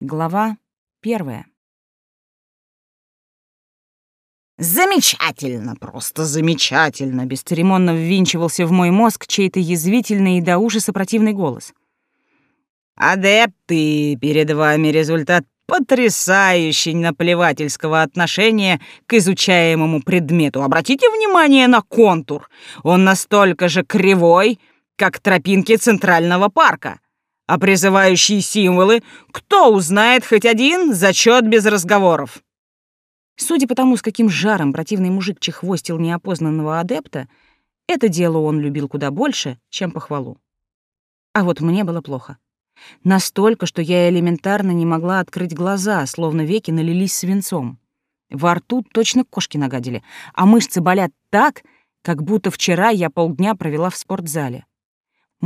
Глава первая. «Замечательно, просто замечательно!» Бесцеремонно ввинчивался в мой мозг чей-то язвительный и до ужаса противный голос. «Адепты, перед вами результат потрясающей наплевательского отношения к изучаемому предмету. Обратите внимание на контур. Он настолько же кривой, как тропинки Центрального парка а призывающие символы, кто узнает хоть один зачет без разговоров. Судя по тому, с каким жаром противный мужик чехвостил неопознанного адепта, это дело он любил куда больше, чем похвалу. А вот мне было плохо. Настолько, что я элементарно не могла открыть глаза, словно веки налились свинцом. Во рту точно кошки нагадили, а мышцы болят так, как будто вчера я полдня провела в спортзале.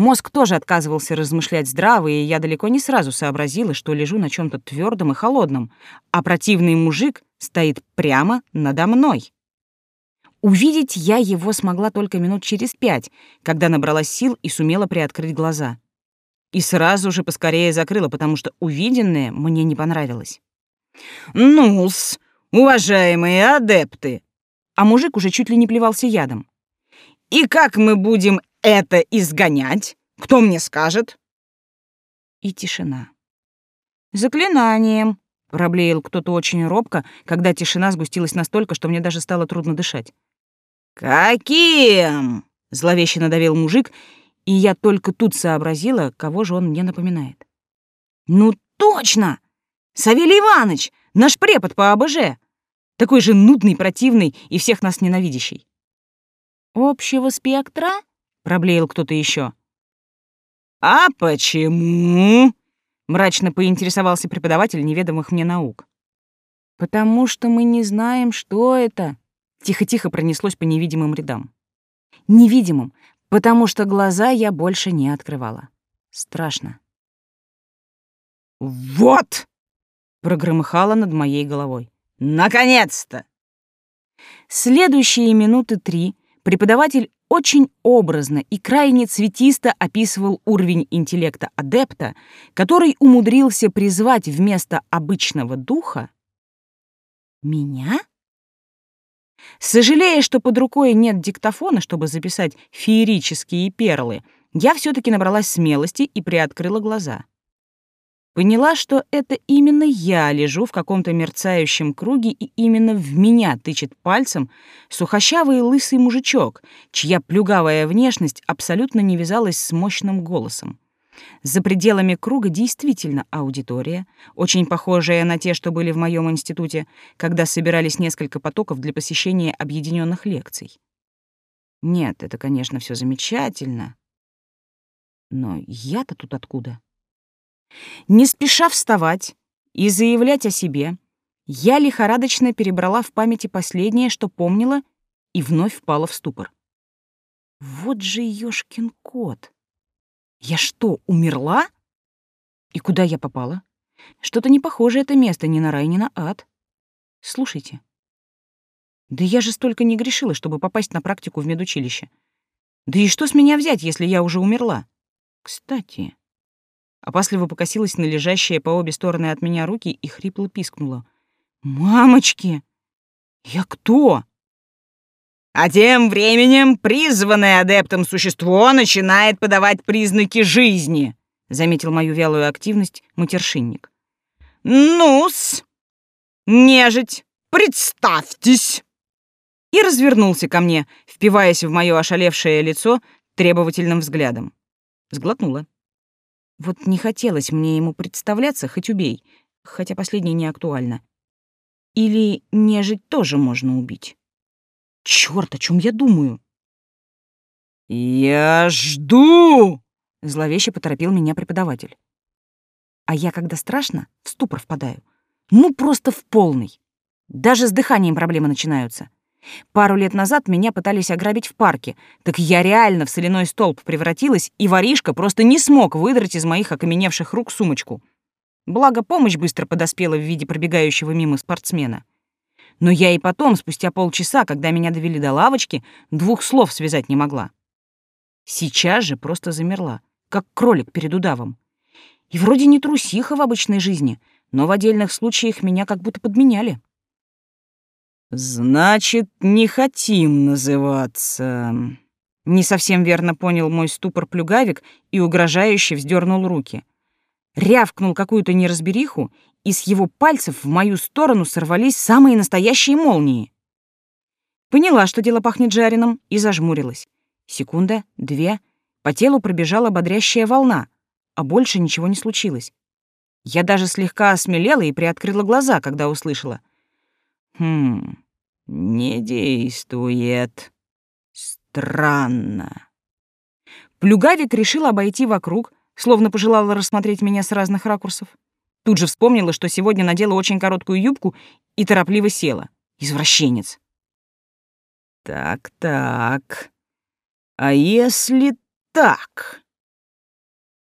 Мозг тоже отказывался размышлять здраво, и я далеко не сразу сообразила, что лежу на чем то твердом и холодном, а противный мужик стоит прямо надо мной. Увидеть я его смогла только минут через пять, когда набралась сил и сумела приоткрыть глаза. И сразу же поскорее закрыла, потому что увиденное мне не понравилось. «Ну-с, уважаемые адепты!» А мужик уже чуть ли не плевался ядом. «И как мы будем это изгонять? Кто мне скажет?» И тишина. «Заклинанием», — проблеял кто-то очень робко, когда тишина сгустилась настолько, что мне даже стало трудно дышать. «Каким?» — зловеще надавил мужик, и я только тут сообразила, кого же он мне напоминает. «Ну точно! Савелий Иванович, наш препод по АБЖ! Такой же нудный, противный и всех нас ненавидящий». «Общего спектра?» Проблеял кто-то еще. А почему? мрачно поинтересовался преподаватель неведомых мне наук. Потому что мы не знаем, что это. Тихо-тихо пронеслось по невидимым рядам. Невидимым, потому что глаза я больше не открывала. Страшно. Вот! прогромыхало над моей головой. Наконец-то! Следующие минуты три преподаватель очень образно и крайне цветисто описывал уровень интеллекта адепта, который умудрился призвать вместо обычного духа меня? Сожалея, что под рукой нет диктофона, чтобы записать феерические перлы, я все таки набралась смелости и приоткрыла глаза. Поняла, что это именно я лежу в каком-то мерцающем круге, и именно в меня тычет пальцем сухощавый лысый мужичок, чья плюгавая внешность абсолютно не вязалась с мощным голосом. За пределами круга действительно аудитория, очень похожая на те, что были в моем институте, когда собирались несколько потоков для посещения объединенных лекций. Нет, это, конечно, все замечательно. Но я-то тут откуда? Не спеша вставать и заявлять о себе, я лихорадочно перебрала в памяти последнее, что помнила, и вновь впала в ступор. Вот же ёшкин кот. Я что, умерла? И куда я попала? Что-то не похоже это место ни на рай, ни на ад. Слушайте. Да я же столько не грешила, чтобы попасть на практику в медучилище. Да и что с меня взять, если я уже умерла? Кстати, Опасливо покосилась на лежащие по обе стороны от меня руки и хрипло пискнула. «Мамочки! Я кто?» А тем временем призванное адептом существо начинает подавать признаки жизни, заметил мою вялую активность матершинник. Ну-с, нежить, представьтесь! И развернулся ко мне, впиваясь в мое ошалевшее лицо требовательным взглядом. Сглотнула. Вот не хотелось мне ему представляться, хоть убей, хотя последнее не актуально. Или нежить тоже можно убить. Чёрт, о чем я думаю? «Я жду!» — зловеще поторопил меня преподаватель. А я, когда страшно, в ступор впадаю. Ну, просто в полный. Даже с дыханием проблемы начинаются. Пару лет назад меня пытались ограбить в парке, так я реально в соляной столб превратилась, и воришка просто не смог выдрать из моих окаменевших рук сумочку. Благо, помощь быстро подоспела в виде пробегающего мимо спортсмена. Но я и потом, спустя полчаса, когда меня довели до лавочки, двух слов связать не могла. Сейчас же просто замерла, как кролик перед удавом. И вроде не трусиха в обычной жизни, но в отдельных случаях меня как будто подменяли. «Значит, не хотим называться...» Не совсем верно понял мой ступор плюгавик и угрожающе вздернул руки. Рявкнул какую-то неразбериху, и с его пальцев в мою сторону сорвались самые настоящие молнии. Поняла, что дело пахнет жареным, и зажмурилась. Секунда, две, по телу пробежала бодрящая волна, а больше ничего не случилось. Я даже слегка осмелела и приоткрыла глаза, когда услышала. «Хм, не действует. Странно». Плюгавик решил обойти вокруг, словно пожелала рассмотреть меня с разных ракурсов. Тут же вспомнила, что сегодня надела очень короткую юбку и торопливо села. Извращенец. «Так-так. А если так?»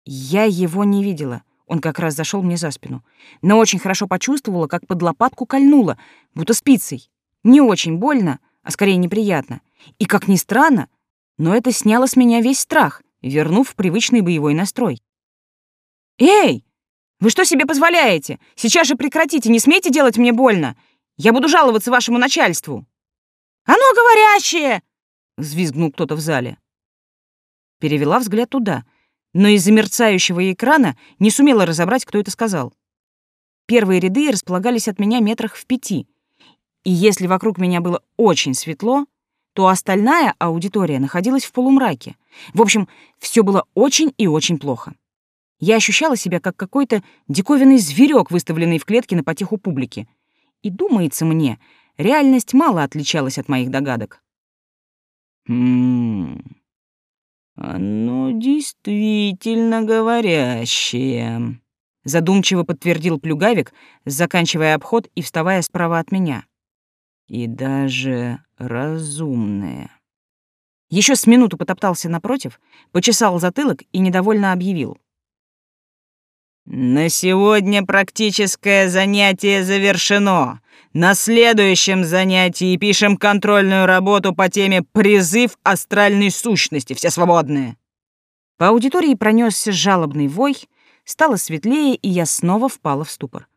Я его не видела. Он как раз зашел мне за спину. Но очень хорошо почувствовала, как под лопатку кольнула, будто спицей. Не очень больно, а скорее неприятно. И, как ни странно, но это сняло с меня весь страх, вернув привычный боевой настрой. «Эй! Вы что себе позволяете? Сейчас же прекратите, не смейте делать мне больно! Я буду жаловаться вашему начальству!» «Оно «А ну, говорящее!» — взвизгнул кто-то в зале. Перевела взгляд туда — но из-за мерцающего экрана не сумела разобрать, кто это сказал. Первые ряды располагались от меня метрах в пяти, и если вокруг меня было очень светло, то остальная аудитория находилась в полумраке. В общем, все было очень и очень плохо. Я ощущала себя как какой-то диковинный зверек, выставленный в клетке на потеху публики. И, думается мне, реальность мало отличалась от моих догадок. «Хм...» «Оно действительно говорящее», — задумчиво подтвердил Плюгавик, заканчивая обход и вставая справа от меня. «И даже разумное». Еще с минуту потоптался напротив, почесал затылок и недовольно объявил. «На сегодня практическое занятие завершено. На следующем занятии пишем контрольную работу по теме «Призыв астральной сущности». Все свободные». По аудитории пронесся жалобный вой, стало светлее, и я снова впала в ступор.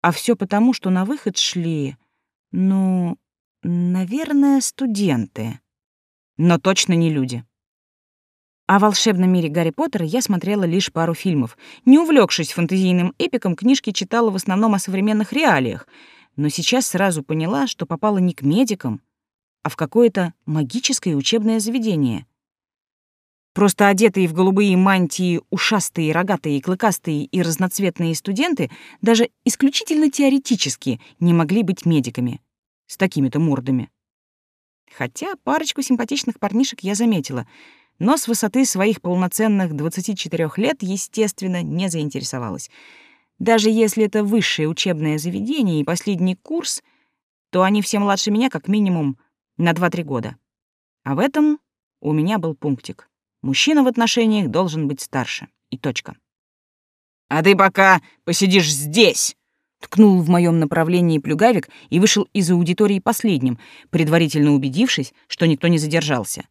А все потому, что на выход шли, ну, наверное, студенты. Но точно не люди. О волшебном мире Гарри Поттера я смотрела лишь пару фильмов. Не увлекшись фэнтезийным эпиком, книжки читала в основном о современных реалиях — но сейчас сразу поняла, что попала не к медикам, а в какое-то магическое учебное заведение. Просто одетые в голубые мантии ушастые, рогатые, клыкастые и разноцветные студенты даже исключительно теоретически не могли быть медиками с такими-то мордами. Хотя парочку симпатичных парнишек я заметила, но с высоты своих полноценных 24 лет, естественно, не заинтересовалась — даже если это высшее учебное заведение и последний курс, то они все младше меня как минимум на 2-3 года. А в этом у меня был пунктик. Мужчина в отношениях должен быть старше. И точка. «А ты пока посидишь здесь!» ткнул в моем направлении плюгавик и вышел из аудитории последним, предварительно убедившись, что никто не задержался.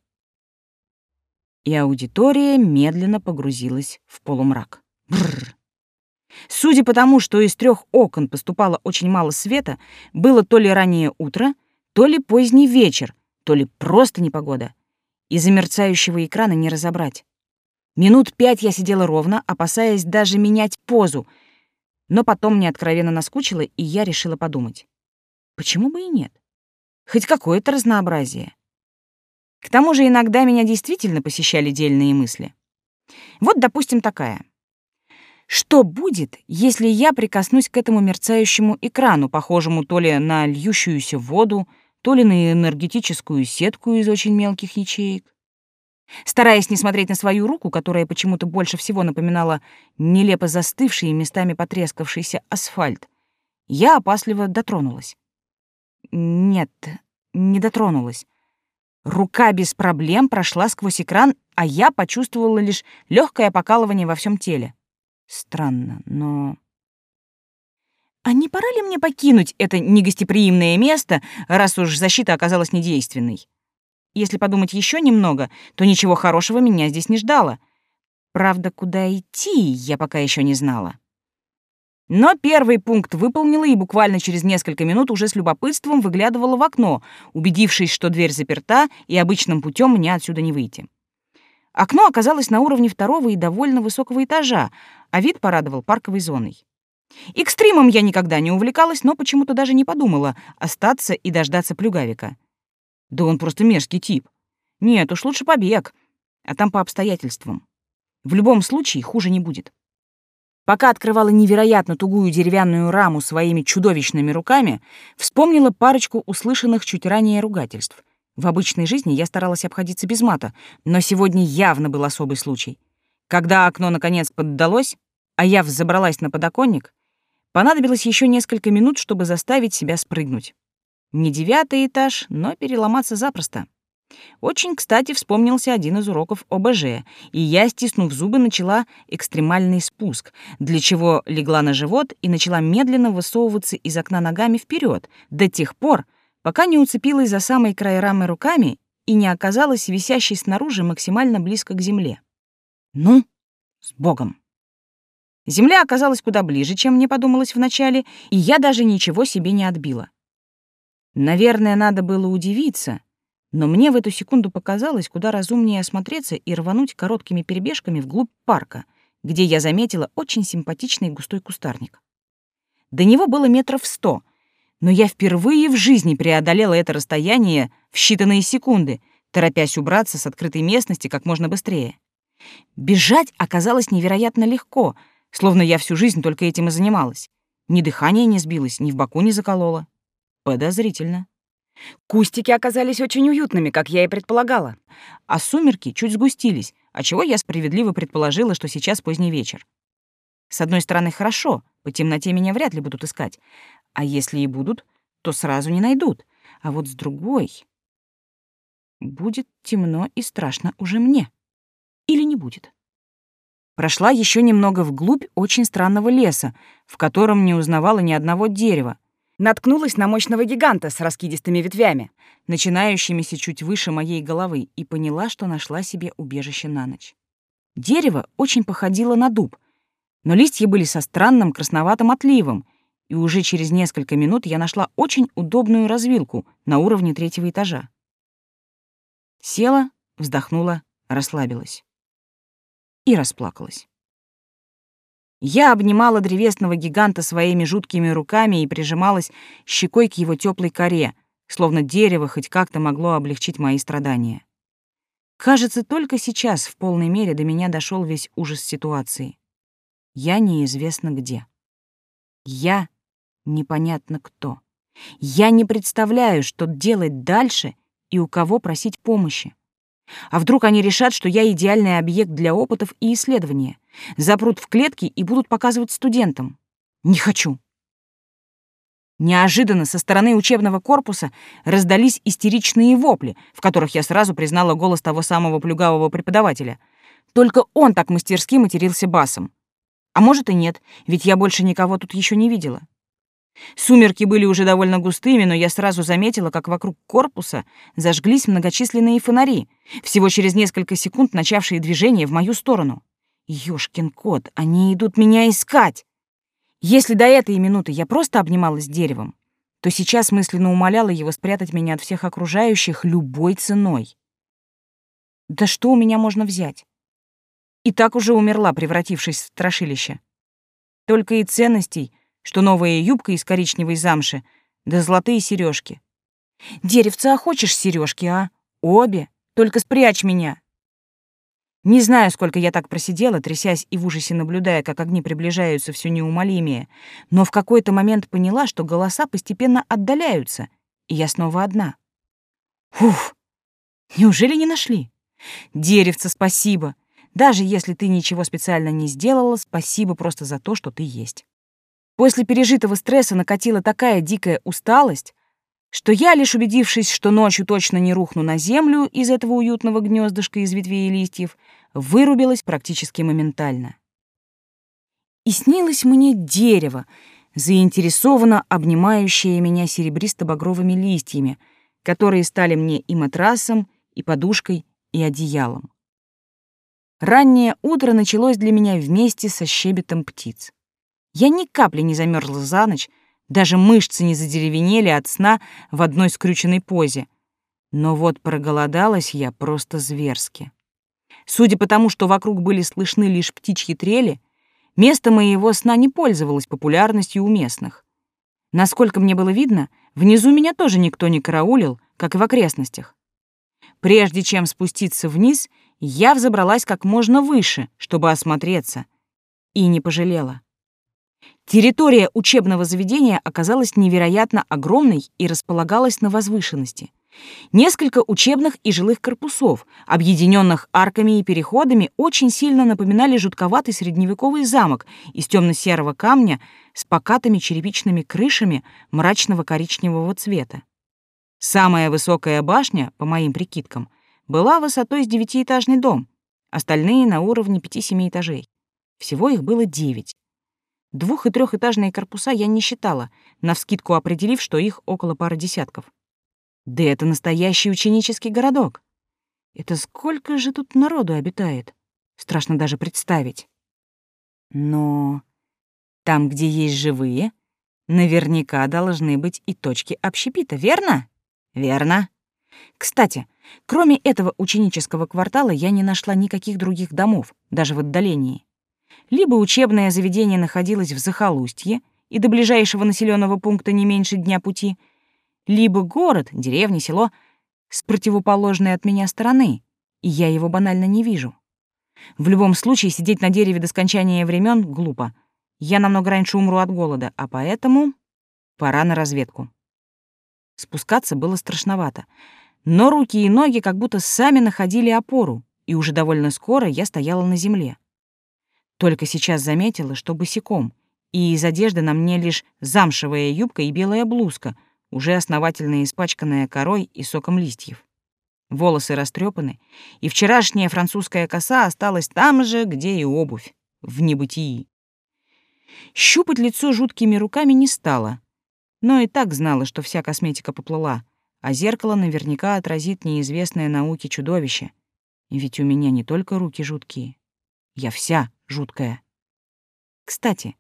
И аудитория медленно погрузилась в полумрак. Бррр. Судя по тому, что из трех окон поступало очень мало света, было то ли раннее утро, то ли поздний вечер, то ли просто непогода. Из-за мерцающего экрана не разобрать. Минут пять я сидела ровно, опасаясь даже менять позу, но потом мне откровенно наскучило, и я решила подумать. Почему бы и нет? Хоть какое-то разнообразие. К тому же иногда меня действительно посещали дельные мысли. Вот, допустим, такая — что будет, если я прикоснусь к этому мерцающему экрану, похожему то ли на льющуюся воду, то ли на энергетическую сетку из очень мелких ячеек? Стараясь не смотреть на свою руку, которая почему-то больше всего напоминала нелепо застывший и местами потрескавшийся асфальт, я опасливо дотронулась. Нет, не дотронулась. Рука без проблем прошла сквозь экран, а я почувствовала лишь легкое покалывание во всем теле. Странно, но... А не пора ли мне покинуть это негостеприимное место, раз уж защита оказалась недейственной? Если подумать еще немного, то ничего хорошего меня здесь не ждало. Правда, куда идти, я пока еще не знала. Но первый пункт выполнила и буквально через несколько минут уже с любопытством выглядывала в окно, убедившись, что дверь заперта и обычным путем мне отсюда не выйти. Окно оказалось на уровне второго и довольно высокого этажа, а вид порадовал парковой зоной. Экстримом я никогда не увлекалась, но почему-то даже не подумала остаться и дождаться плюгавика. Да он просто мерзкий тип. Нет, уж лучше побег, а там по обстоятельствам. В любом случае хуже не будет. Пока открывала невероятно тугую деревянную раму своими чудовищными руками, вспомнила парочку услышанных чуть ранее ругательств. В обычной жизни я старалась обходиться без мата, но сегодня явно был особый случай. Когда окно наконец поддалось, а я взобралась на подоконник, понадобилось еще несколько минут, чтобы заставить себя спрыгнуть. Не девятый этаж, но переломаться запросто. Очень, кстати, вспомнился один из уроков ОБЖ, и я, стиснув зубы, начала экстремальный спуск, для чего легла на живот и начала медленно высовываться из окна ногами вперед до тех пор, пока не уцепилась за самый край рамы руками и не оказалась висящей снаружи максимально близко к земле. Ну, с Богом. Земля оказалась куда ближе, чем мне подумалось вначале, и я даже ничего себе не отбила. Наверное, надо было удивиться — но мне в эту секунду показалось куда разумнее осмотреться и рвануть короткими перебежками вглубь парка, где я заметила очень симпатичный густой кустарник. До него было метров сто, но я впервые в жизни преодолела это расстояние в считанные секунды, торопясь убраться с открытой местности как можно быстрее. Бежать оказалось невероятно легко, словно я всю жизнь только этим и занималась. Ни дыхание не сбилось, ни в боку не закололо. Подозрительно. Кустики оказались очень уютными, как я и предполагала, а сумерки чуть сгустились, отчего я справедливо предположила, что сейчас поздний вечер. С одной стороны, хорошо, по темноте меня вряд ли будут искать, а если и будут, то сразу не найдут. А вот с другой... Будет темно и страшно уже мне. Или не будет. Прошла еще немного вглубь очень странного леса, в котором не узнавала ни одного дерева, наткнулась на мощного гиганта с раскидистыми ветвями, начинающимися чуть выше моей головы, и поняла, что нашла себе убежище на ночь. Дерево очень походило на дуб, но листья были со странным красноватым отливом, и уже через несколько минут я нашла очень удобную развилку на уровне третьего этажа. Села, вздохнула, расслабилась. И расплакалась. Я обнимала древесного гиганта своими жуткими руками и прижималась щекой к его теплой коре, словно дерево хоть как-то могло облегчить мои страдания. Кажется, только сейчас в полной мере до меня дошел весь ужас ситуации. Я неизвестно где. Я непонятно кто. Я не представляю, что делать дальше и у кого просить помощи. А вдруг они решат, что я идеальный объект для опытов и исследования? Запрут в клетки и будут показывать студентам? Не хочу. Неожиданно со стороны учебного корпуса раздались истеричные вопли, в которых я сразу признала голос того самого плюгавого преподавателя. Только он так мастерски матерился басом. А может и нет, ведь я больше никого тут еще не видела. Сумерки были уже довольно густыми, но я сразу заметила, как вокруг корпуса зажглись многочисленные фонари, всего через несколько секунд начавшие движение в мою сторону. Ёшкин кот, они идут меня искать! Если до этой минуты я просто обнималась деревом, то сейчас мысленно умоляла его спрятать меня от всех окружающих любой ценой. Да что у меня можно взять? И так уже умерла, превратившись в страшилище. Только и ценностей — что новая юбка из коричневой замши, да золотые сережки. Деревца, хочешь сережки, а? Обе. Только спрячь меня. Не знаю, сколько я так просидела, трясясь и в ужасе наблюдая, как огни приближаются все неумолимее, но в какой-то момент поняла, что голоса постепенно отдаляются, и я снова одна. Уф! Неужели не нашли? Деревца, спасибо. Даже если ты ничего специально не сделала, спасибо просто за то, что ты есть. После пережитого стресса накатила такая дикая усталость, что я, лишь убедившись, что ночью точно не рухну на землю из этого уютного гнездышка из ветвей и листьев, вырубилась практически моментально. И снилось мне дерево, заинтересованно обнимающее меня серебристо-багровыми листьями, которые стали мне и матрасом, и подушкой, и одеялом. Раннее утро началось для меня вместе со щебетом птиц. Я ни капли не замерзла за ночь, даже мышцы не задеревенели от сна в одной скрюченной позе. Но вот проголодалась я просто зверски. Судя по тому, что вокруг были слышны лишь птичьи трели, место моего сна не пользовалось популярностью у местных. Насколько мне было видно, внизу меня тоже никто не караулил, как и в окрестностях. Прежде чем спуститься вниз, я взобралась как можно выше, чтобы осмотреться, и не пожалела. Территория учебного заведения оказалась невероятно огромной и располагалась на возвышенности. Несколько учебных и жилых корпусов, объединенных арками и переходами, очень сильно напоминали жутковатый средневековый замок из темно-серого камня с покатыми черепичными крышами мрачного коричневого цвета. Самая высокая башня, по моим прикидкам, была высотой с девятиэтажный дом, остальные на уровне пяти-семи этажей. Всего их было девять. Двух- и трехэтажные корпуса я не считала, навскидку определив, что их около пары десятков. Да это настоящий ученический городок. Это сколько же тут народу обитает? Страшно даже представить. Но там, где есть живые, наверняка должны быть и точки общепита, верно? Верно. Кстати, кроме этого ученического квартала я не нашла никаких других домов, даже в отдалении. Либо учебное заведение находилось в захолустье, и до ближайшего населенного пункта не меньше дня пути — либо город, деревня, село с противоположной от меня стороны, и я его банально не вижу. В любом случае, сидеть на дереве до скончания времен глупо. Я намного раньше умру от голода, а поэтому пора на разведку. Спускаться было страшновато, но руки и ноги как будто сами находили опору, и уже довольно скоро я стояла на земле. Только сейчас заметила, что босиком, и из одежды на мне лишь замшевая юбка и белая блузка — уже основательно испачканная корой и соком листьев. Волосы растрепаны, и вчерашняя французская коса осталась там же, где и обувь, в небытии. Щупать лицо жуткими руками не стала, но и так знала, что вся косметика поплыла, а зеркало наверняка отразит неизвестное науке чудовище. Ведь у меня не только руки жуткие, я вся жуткая. Кстати,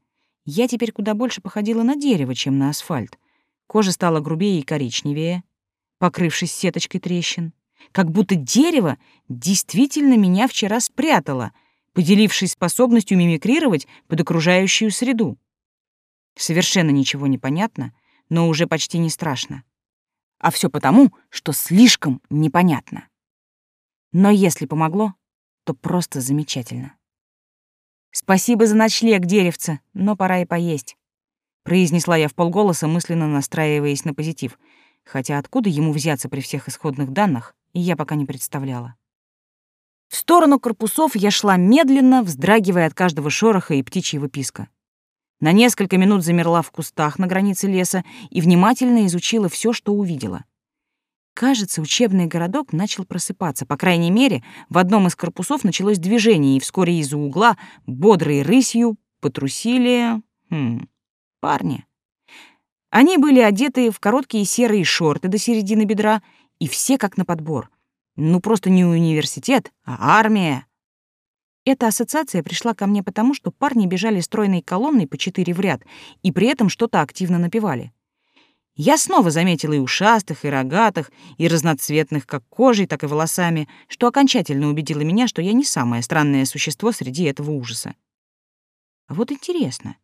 я теперь куда больше походила на дерево, чем на асфальт. Кожа стала грубее и коричневее, покрывшись сеточкой трещин. Как будто дерево действительно меня вчера спрятало, поделившись способностью мимикрировать под окружающую среду. Совершенно ничего не понятно, но уже почти не страшно. А все потому, что слишком непонятно. Но если помогло, то просто замечательно. Спасибо за ночлег, деревце, но пора и поесть произнесла я в полголоса, мысленно настраиваясь на позитив, хотя откуда ему взяться при всех исходных данных, я пока не представляла. В сторону корпусов я шла медленно, вздрагивая от каждого шороха и птичьего писка. На несколько минут замерла в кустах на границе леса и внимательно изучила все, что увидела. Кажется, учебный городок начал просыпаться. По крайней мере, в одном из корпусов началось движение, и вскоре из-за угла бодрой рысью потрусили... Хм, парни. Они были одеты в короткие серые шорты до середины бедра, и все как на подбор. Ну, просто не университет, а армия. Эта ассоциация пришла ко мне потому, что парни бежали стройной колонной по четыре в ряд и при этом что-то активно напевали. Я снова заметила и ушастых, и рогатых, и разноцветных как кожей, так и волосами, что окончательно убедило меня, что я не самое странное существо среди этого ужаса. А вот интересно,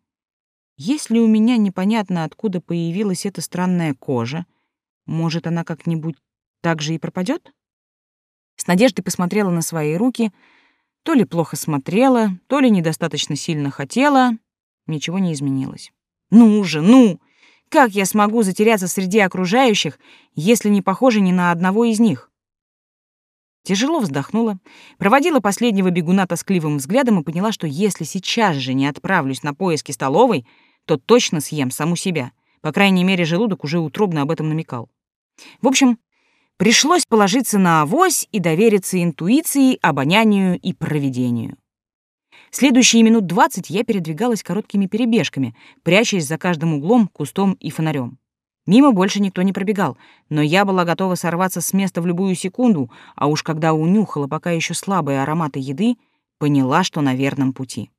если у меня непонятно, откуда появилась эта странная кожа, может, она как-нибудь так же и пропадет? С надеждой посмотрела на свои руки, то ли плохо смотрела, то ли недостаточно сильно хотела. Ничего не изменилось. Ну же, ну! Как я смогу затеряться среди окружающих, если не похожа ни на одного из них? Тяжело вздохнула, проводила последнего бегуна тоскливым взглядом и поняла, что если сейчас же не отправлюсь на поиски столовой, то точно съем саму себя. По крайней мере, желудок уже утробно об этом намекал. В общем, пришлось положиться на авось и довериться интуиции, обонянию и проведению. Следующие минут двадцать я передвигалась короткими перебежками, прячась за каждым углом, кустом и фонарем. Мимо больше никто не пробегал, но я была готова сорваться с места в любую секунду, а уж когда унюхала пока еще слабые ароматы еды, поняла, что на верном пути.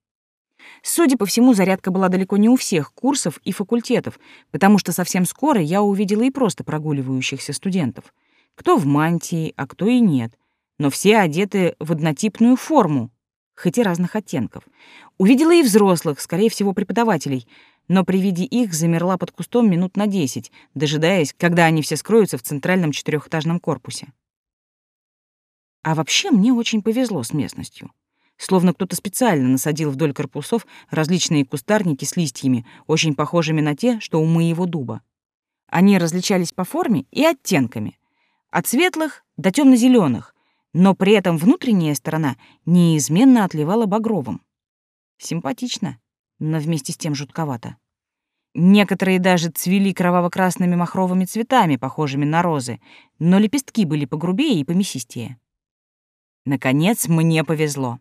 Судя по всему, зарядка была далеко не у всех курсов и факультетов, потому что совсем скоро я увидела и просто прогуливающихся студентов. Кто в мантии, а кто и нет. Но все одеты в однотипную форму, хоть и разных оттенков. Увидела и взрослых, скорее всего, преподавателей, но при виде их замерла под кустом минут на десять, дожидаясь, когда они все скроются в центральном четырехэтажном корпусе. А вообще мне очень повезло с местностью. Словно кто-то специально насадил вдоль корпусов различные кустарники с листьями, очень похожими на те, что у моего дуба. Они различались по форме и оттенками. От светлых до темно зеленых но при этом внутренняя сторона неизменно отливала багровым. Симпатично, но вместе с тем жутковато. Некоторые даже цвели кроваво-красными махровыми цветами, похожими на розы, но лепестки были погрубее и помесистее. Наконец, мне повезло.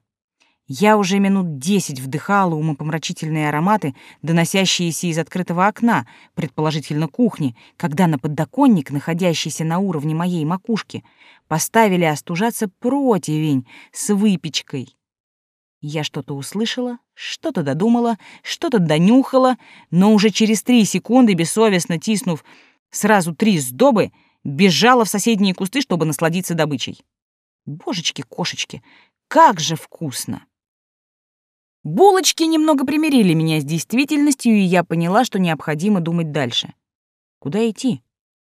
Я уже минут десять вдыхала умопомрачительные ароматы, доносящиеся из открытого окна, предположительно кухни, когда на подоконник, находящийся на уровне моей макушки, поставили остужаться противень с выпечкой. Я что-то услышала, что-то додумала, что-то донюхала, но уже через три секунды, бессовестно тиснув сразу три сдобы, бежала в соседние кусты, чтобы насладиться добычей. Божечки-кошечки, как же вкусно! Булочки немного примирили меня с действительностью, и я поняла, что необходимо думать дальше. Куда идти?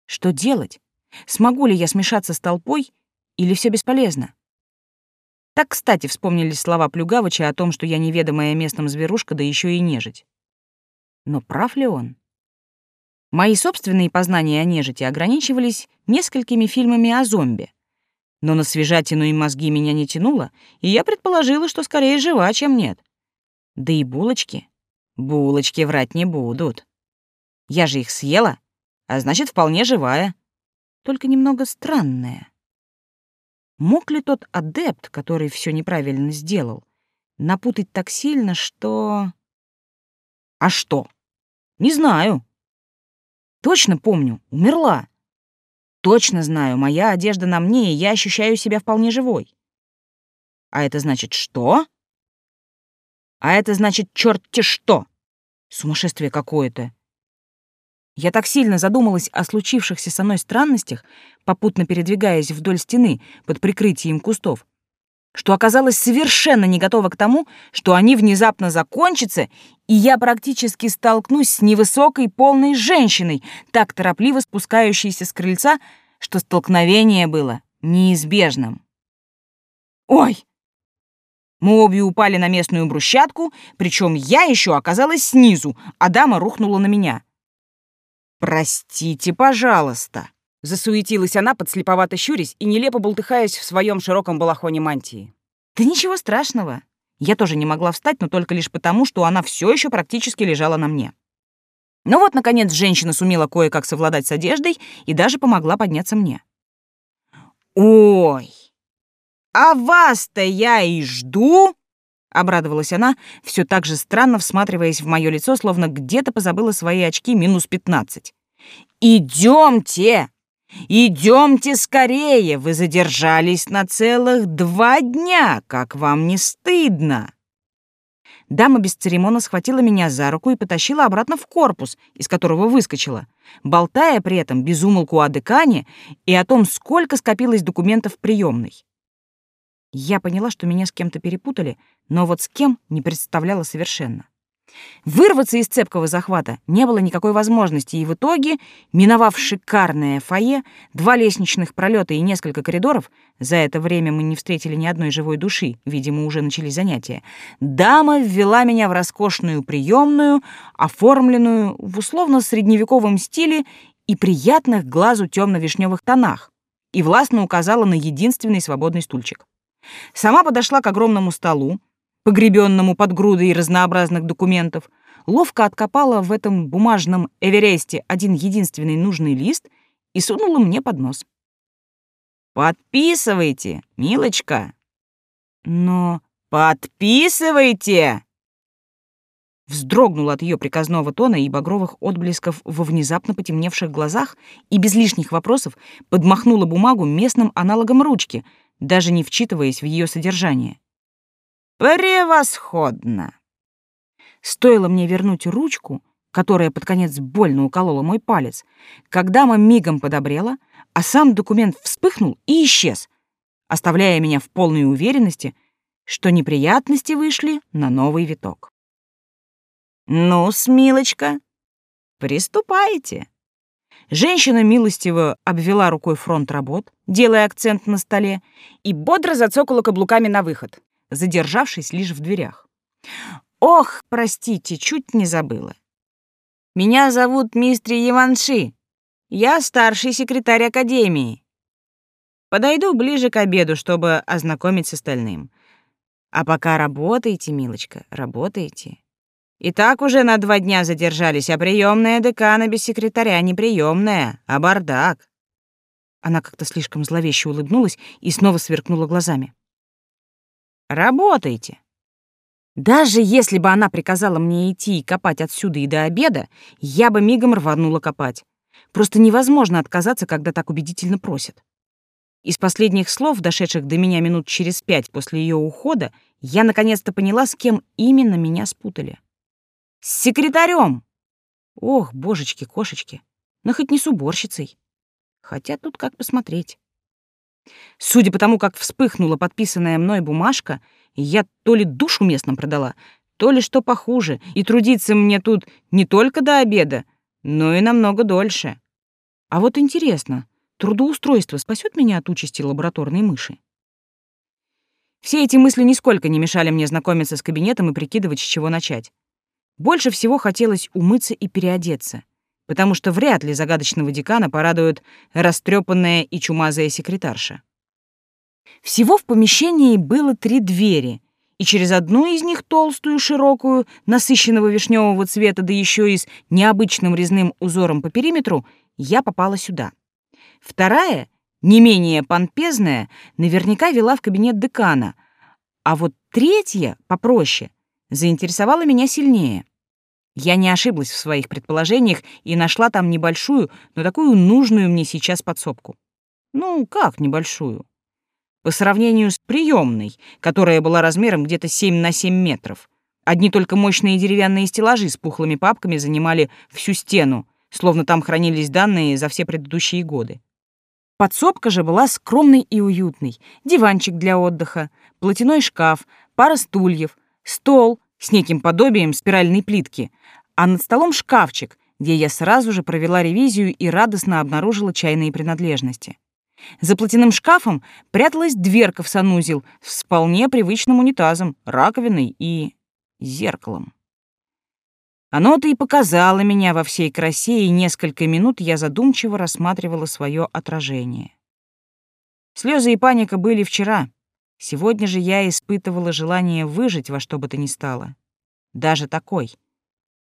Что делать? Смогу ли я смешаться с толпой или все бесполезно? Так, кстати, вспомнились слова Плюгавыча о том, что я неведомая местным зверушка, да еще и нежить. Но прав ли он? Мои собственные познания о нежити ограничивались несколькими фильмами о зомби. Но на свежатину и мозги меня не тянуло, и я предположила, что скорее жива, чем нет. Да и булочки. Булочки врать не будут. Я же их съела, а значит, вполне живая. Только немного странная. Мог ли тот адепт, который все неправильно сделал, напутать так сильно, что... А что? Не знаю. Точно помню, умерла. Точно знаю, моя одежда на мне, и я ощущаю себя вполне живой. А это значит что? А это значит черт-те что! Сумасшествие какое-то. Я так сильно задумалась о случившихся со мной странностях, попутно передвигаясь вдоль стены под прикрытием кустов, что оказалась совершенно не готова к тому, что они внезапно закончатся, и я практически столкнусь с невысокой полной женщиной, так торопливо спускающейся с крыльца, что столкновение было неизбежным. «Ой!» Мы обе упали на местную брусчатку, причем я еще оказалась снизу, а дама рухнула на меня. «Простите, пожалуйста», — засуетилась она, подслеповато щурясь и нелепо болтыхаясь в своем широком балахоне мантии. «Да ничего страшного». Я тоже не могла встать, но только лишь потому, что она все еще практически лежала на мне. Но вот, наконец, женщина сумела кое-как совладать с одеждой и даже помогла подняться мне. «Ой!» «А вас-то я и жду!» — обрадовалась она, все так же странно всматриваясь в мое лицо, словно где-то позабыла свои очки минус пятнадцать. «Идемте! Идемте скорее! Вы задержались на целых два дня! Как вам не стыдно?» Дама без церемона схватила меня за руку и потащила обратно в корпус, из которого выскочила, болтая при этом безумолку о декане и о том, сколько скопилось документов в приемной. Я поняла, что меня с кем-то перепутали, но вот с кем не представляла совершенно. Вырваться из цепкого захвата не было никакой возможности, и в итоге, миновав шикарное фойе, два лестничных пролета и несколько коридоров, за это время мы не встретили ни одной живой души, видимо, уже начались занятия, дама ввела меня в роскошную приемную, оформленную в условно-средневековом стиле и приятных глазу темно-вишневых тонах, и властно указала на единственный свободный стульчик. Сама подошла к огромному столу, погребенному под грудой разнообразных документов, ловко откопала в этом бумажном Эвересте один единственный нужный лист и сунула мне под нос. «Подписывайте, милочка!» «Но подписывайте!» Вздрогнула от ее приказного тона и багровых отблесков во внезапно потемневших глазах и без лишних вопросов подмахнула бумагу местным аналогом ручки — даже не вчитываясь в ее содержание. «Превосходно! Стоило мне вернуть ручку, которая под конец больно уколола мой палец, когда дама мигом подобрела, а сам документ вспыхнул и исчез, оставляя меня в полной уверенности, что неприятности вышли на новый виток. «Ну, Смилочка, приступайте». Женщина милостиво обвела рукой фронт работ, делая акцент на столе, и бодро зацокала каблуками на выход, задержавшись лишь в дверях. «Ох, простите, чуть не забыла. Меня зовут мистер Иванши. Я старший секретарь академии. Подойду ближе к обеду, чтобы ознакомить с остальным. А пока работайте, милочка, работайте. И так уже на два дня задержались, а приемная декана без секретаря не приемная, а бардак. Она как-то слишком зловеще улыбнулась и снова сверкнула глазами. Работайте. Даже если бы она приказала мне идти и копать отсюда и до обеда, я бы мигом рванула копать. Просто невозможно отказаться, когда так убедительно просят. Из последних слов, дошедших до меня минут через пять после ее ухода, я наконец-то поняла, с кем именно меня спутали. С секретарем! Ох, божечки-кошечки, но хоть не с уборщицей. Хотя тут как посмотреть. Судя по тому, как вспыхнула подписанная мной бумажка, я то ли душу местным продала, то ли что похуже, и трудиться мне тут не только до обеда, но и намного дольше. А вот интересно, трудоустройство спасет меня от участи лабораторной мыши? Все эти мысли нисколько не мешали мне знакомиться с кабинетом и прикидывать, с чего начать. Больше всего хотелось умыться и переодеться, потому что вряд ли загадочного декана порадует растрепанная и чумазая секретарша. Всего в помещении было три двери, и через одну из них толстую, широкую, насыщенного вишневого цвета, да еще и с необычным резным узором по периметру, я попала сюда. Вторая, не менее помпезная, наверняка вела в кабинет декана, а вот третья, попроще, заинтересовала меня сильнее. Я не ошиблась в своих предположениях и нашла там небольшую, но такую нужную мне сейчас подсобку. Ну, как небольшую? По сравнению с приемной, которая была размером где-то 7 на 7 метров. Одни только мощные деревянные стеллажи с пухлыми папками занимали всю стену, словно там хранились данные за все предыдущие годы. Подсобка же была скромной и уютной. Диванчик для отдыха, платяной шкаф, пара стульев, стол с неким подобием спиральной плитки, а над столом шкафчик, где я сразу же провела ревизию и радостно обнаружила чайные принадлежности. За платяным шкафом пряталась дверка в санузел с вполне привычным унитазом, раковиной и зеркалом. Оно-то и показало меня во всей красе, и несколько минут я задумчиво рассматривала свое отражение. Слезы и паника были вчера. Сегодня же я испытывала желание выжить во что бы то ни стало. Даже такой,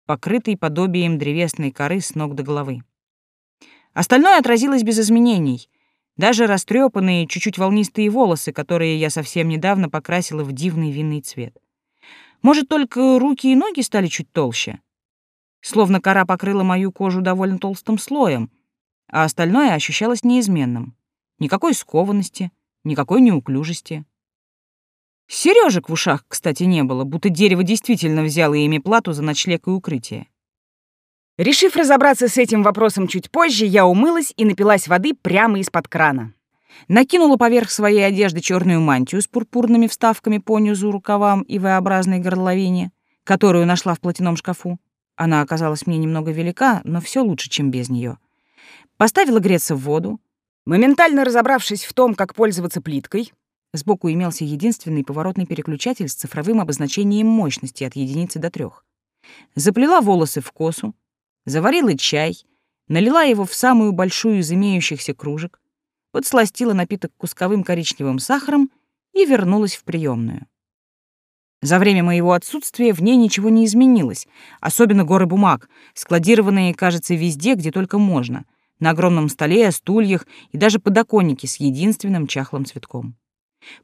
покрытый подобием древесной коры с ног до головы. Остальное отразилось без изменений. Даже растрепанные, чуть-чуть волнистые волосы, которые я совсем недавно покрасила в дивный винный цвет. Может, только руки и ноги стали чуть толще? Словно кора покрыла мою кожу довольно толстым слоем, а остальное ощущалось неизменным. Никакой скованности, никакой неуклюжести. Сережек в ушах, кстати, не было, будто дерево действительно взяло ими плату за ночлег и укрытие. Решив разобраться с этим вопросом чуть позже, я умылась и напилась воды прямо из-под крана. Накинула поверх своей одежды черную мантию с пурпурными вставками по низу рукавам и V-образной горловине, которую нашла в платяном шкафу. Она оказалась мне немного велика, но все лучше, чем без нее. Поставила греться в воду. Моментально разобравшись в том, как пользоваться плиткой, сбоку имелся единственный поворотный переключатель с цифровым обозначением мощности от единицы до трех. Заплела волосы в косу, заварила чай, налила его в самую большую из имеющихся кружек, подсластила напиток кусковым коричневым сахаром и вернулась в приемную. За время моего отсутствия в ней ничего не изменилось, особенно горы бумаг, складированные, кажется, везде, где только можно, на огромном столе, стульях и даже подоконнике с единственным чахлым цветком.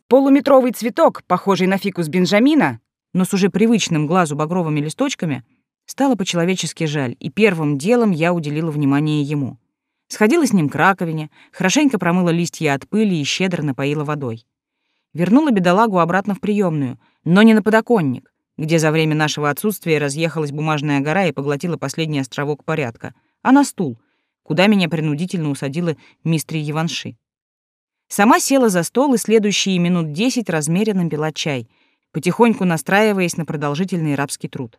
Полуметровый цветок, похожий на фикус Бенджамина, но с уже привычным глазу багровыми листочками, стало по-человечески жаль, и первым делом я уделила внимание ему. Сходила с ним к раковине, хорошенько промыла листья от пыли и щедро напоила водой. Вернула бедолагу обратно в приемную, но не на подоконник, где за время нашего отсутствия разъехалась бумажная гора и поглотила последний островок порядка, а на стул, куда меня принудительно усадила мистер Еванши. Сама села за стол и следующие минут десять размеренно пила чай, потихоньку настраиваясь на продолжительный рабский труд.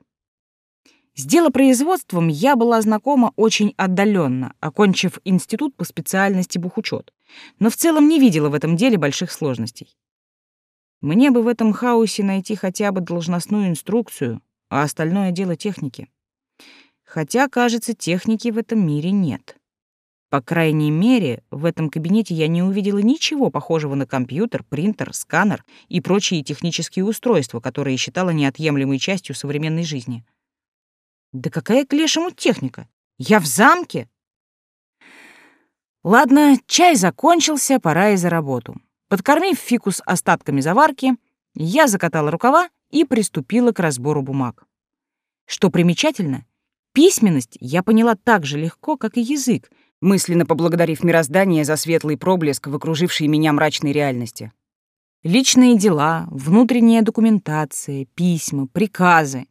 С делопроизводством я была знакома очень отдаленно, окончив институт по специальности бухучет, но в целом не видела в этом деле больших сложностей. Мне бы в этом хаосе найти хотя бы должностную инструкцию, а остальное дело техники. Хотя, кажется, техники в этом мире нет. По крайней мере, в этом кабинете я не увидела ничего похожего на компьютер, принтер, сканер и прочие технические устройства, которые считала неотъемлемой частью современной жизни. Да какая к лешему техника? Я в замке? Ладно, чай закончился, пора и за работу. Подкормив фикус остатками заварки, я закатала рукава и приступила к разбору бумаг. Что примечательно, письменность я поняла так же легко, как и язык, мысленно поблагодарив мироздание за светлый проблеск в окружившей меня мрачной реальности. Личные дела, внутренняя документация, письма, приказы.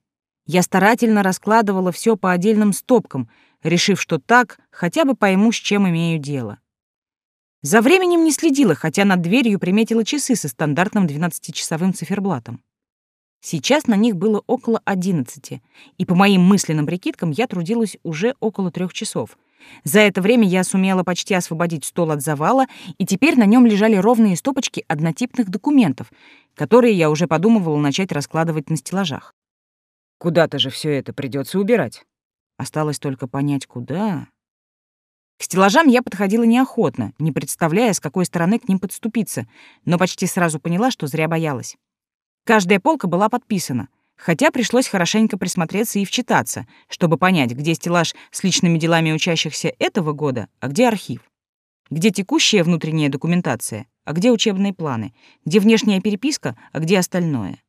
Я старательно раскладывала все по отдельным стопкам, решив, что так хотя бы пойму, с чем имею дело. За временем не следила, хотя над дверью приметила часы со стандартным 12-часовым циферблатом. Сейчас на них было около одиннадцати, и по моим мысленным прикидкам я трудилась уже около трех часов. За это время я сумела почти освободить стол от завала, и теперь на нем лежали ровные стопочки однотипных документов, которые я уже подумывала начать раскладывать на стеллажах. Куда-то же все это придется убирать. Осталось только понять, куда. К стеллажам я подходила неохотно, не представляя, с какой стороны к ним подступиться, но почти сразу поняла, что зря боялась. Каждая полка была подписана, хотя пришлось хорошенько присмотреться и вчитаться, чтобы понять, где стеллаж с личными делами учащихся этого года, а где архив. Где текущая внутренняя документация, а где учебные планы, где внешняя переписка, а где остальное.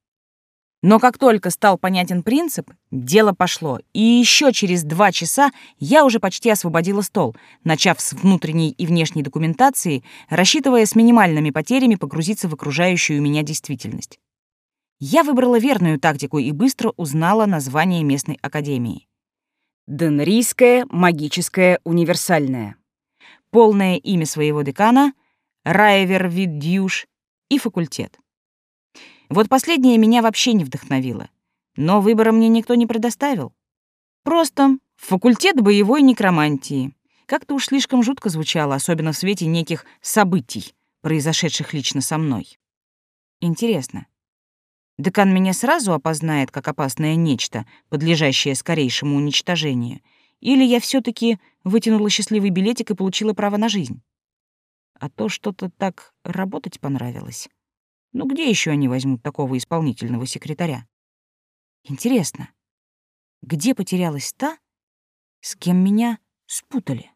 Но как только стал понятен принцип, дело пошло, и еще через два часа я уже почти освободила стол, начав с внутренней и внешней документации, рассчитывая с минимальными потерями погрузиться в окружающую меня действительность. Я выбрала верную тактику и быстро узнала название местной академии. Денрийская магическая универсальная. Полное имя своего декана — Райвер Виддюш и факультет. Вот последнее меня вообще не вдохновило. Но выбора мне никто не предоставил. Просто факультет боевой некромантии. Как-то уж слишком жутко звучало, особенно в свете неких событий, произошедших лично со мной. Интересно, декан меня сразу опознает как опасное нечто, подлежащее скорейшему уничтожению, или я все таки вытянула счастливый билетик и получила право на жизнь? А то что-то так работать понравилось. Ну где еще они возьмут такого исполнительного секретаря? Интересно, где потерялась та, с кем меня спутали?